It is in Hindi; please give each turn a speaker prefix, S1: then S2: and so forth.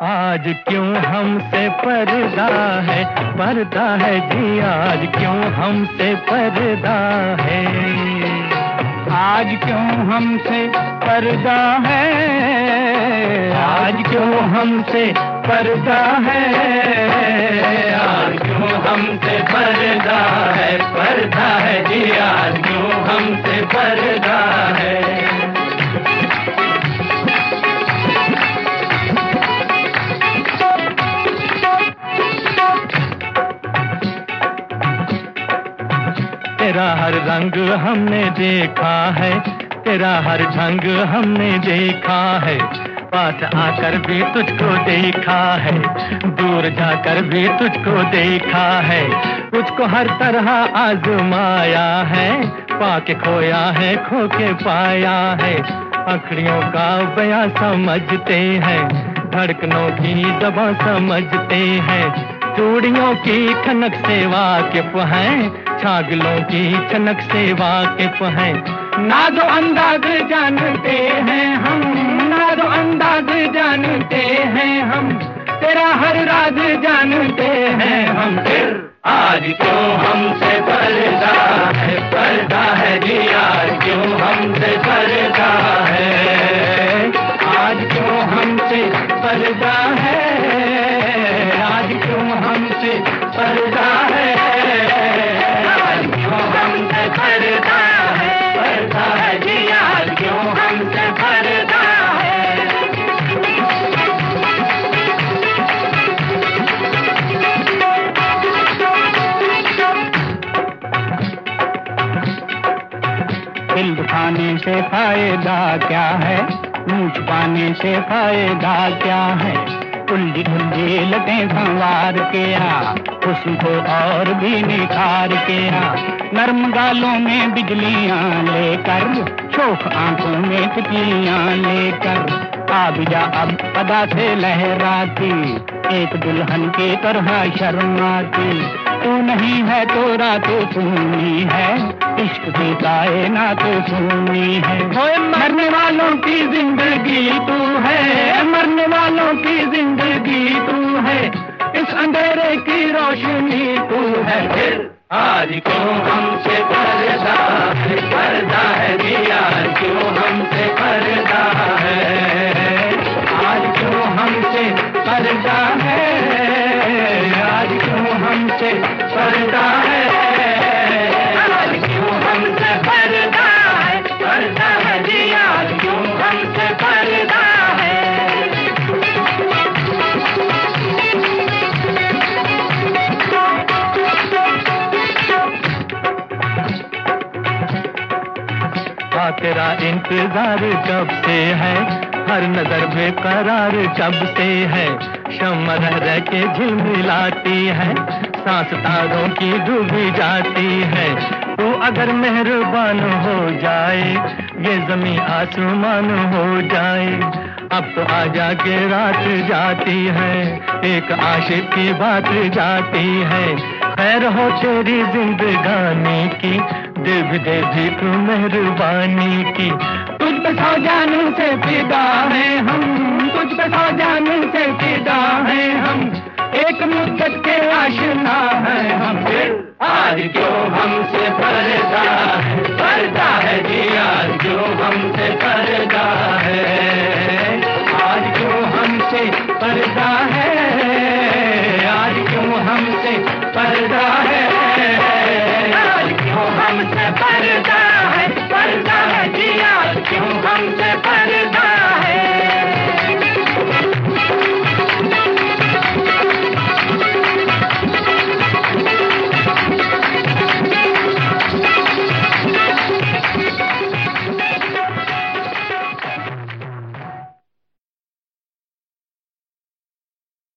S1: हमसे पर्दा है? पर्दा है जी आज क्यों हमसे पर्दा है?
S2: आज क्यों हमसे पर्दा है?
S1: आज क्यों हमसे पर्दा है? आज क्यों हमसे पर्दा है? पर्दा है जी आज क्यों हमसे पर्दा तेरा हर रंग हमने देखा है, तेरा हर ढंग हमने देखा है। पास आकर भी तुझको देखा है, दूर जाकर भी तुझको देखा है। तुझको हर तरह आजमाया है, पाके खोया है खो के पाया है। अखड़ियों का बया समझते हैं, धड़कनों की दबा समझते हैं। चूड़ियों की खनक से वाकिफ हैं छागलों की छनक से वाकिफ हैं नादो अंदाज जानते हैं हम नादो अंदाज जानते हैं हम। तेरा हर राज जानते हैं हम। फिर आज क्यों हमसे पर्दा है? पर्दा है जी, आज क्यों हमसे पर्दा है? आज क्यों हमसे पर्दा है? आज क्यों हमसे पर्दा
S2: दिल दुखाने से फ़ायदा क्या है? मुँह छुपाने से फ़ायदा क्या है? उल्ली ढुल्ली लगे संवार के आ हुस्न को और भी निखार के आ। नर्म गालों में बिजलियाँ लेकर, शोक आँखों में तितलियाँ लेकर। आ भी जा अब पदा से लहराती, एक दुल्हन के तरह शर्माती। तू नहीं है तो रातों तू नहीं है इश्क की कायनात सुनी है। मरने वालों की ज़िंदगी तू है। मरने वालों की ज़िंदगी तू है। इस अंधेरे की रोशनी तू है।
S1: आज क्यों हमसे पर्दा पर्दा है आज क्यों हमसे पर्दा है? आज क्यों हमसे पर्दा है? आज क्यों हमसे पर्दा तेरा इंतज़ार जब से है, हर नज़र बेकरार जब से है। शम रह रह के झिलमिलाती है, सांस तारों की डूबी जाती है। तू अगर मेहरबान हो जाए, ये जमी आसमान हो जाए। अब तो आजा के रात जाती है, एक आशिक की बात जाती है। खैर हो तेरी जिंदगानी की देव देवी तू मेहरबानी की। तुझ पे सौ जाने से फिदा है हम। तुझ पे सौ जाने से फिदा है हम। एक मुद्दत के आशना है हम। फिर आज क्यों हमसे पर्दा है? पर्दा है जी, आज क्यों हमसे पर्दा है? आज क्यों हमसे पर्दा